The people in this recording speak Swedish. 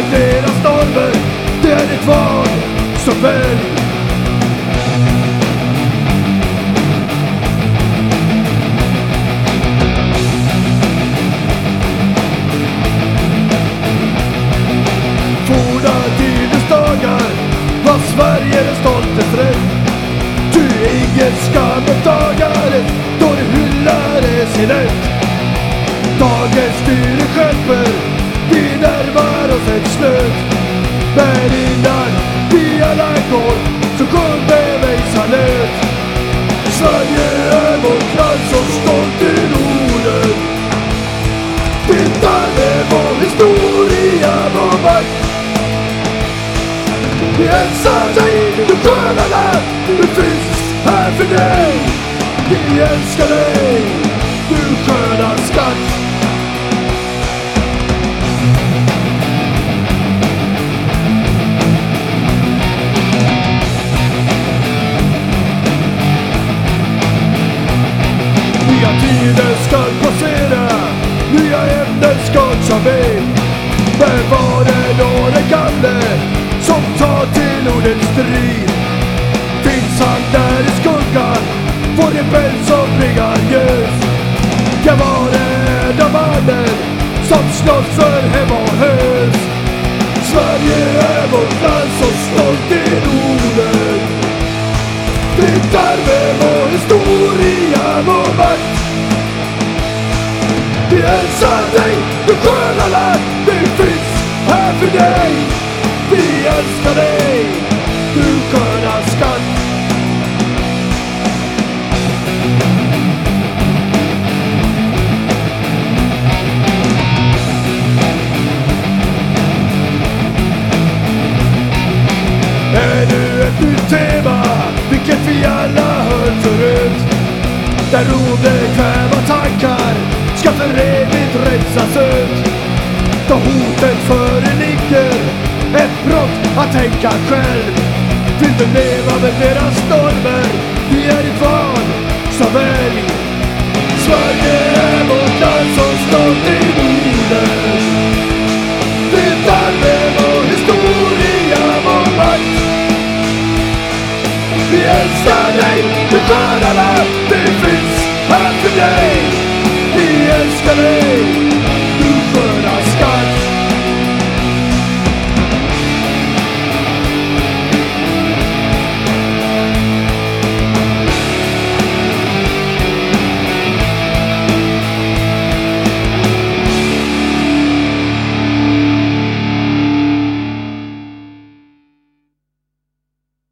över deras normer Det är ditt val, så välj. Forna tidens dagar var Sverige den stolte fred. Ty ingen skam uppdagades då det hyllade sin rätt Dagens styre skälper vi närmar oss ett slut. Men innan vi alla går så sjung med mig salut. Sverige är vårt land så stolt i Norden. Titta med vår historia, vår makt. Vi hälsar dig, du sköna land. Du finns här för dig. Vi älskar dig, du sköna skatt. Tider ska passera Nya ämnen ska ta vid Men var det då den gamle som tar till ordet strid? Finns han där i skuggan? Vår rebell som bringar ljus? Kan vara en av mannen som slåss för hem och hus? Sverige är vår Vi dig, du sköna land Vi finns här för dig. Vi älskar dig, du sköna skatt Ännu ett nytt tema, vilket vi alla hört förut? Där obekväma tankar ska för evigt rensas ut. Då hotet föreligger, ett brott att tänka själv. Vill du leva med deras stormar? vi är ditt val, så välj Sverige är vårt land som stolt i Norden Tittar med vår historia, vår makt. Vi älskar dig, du sköna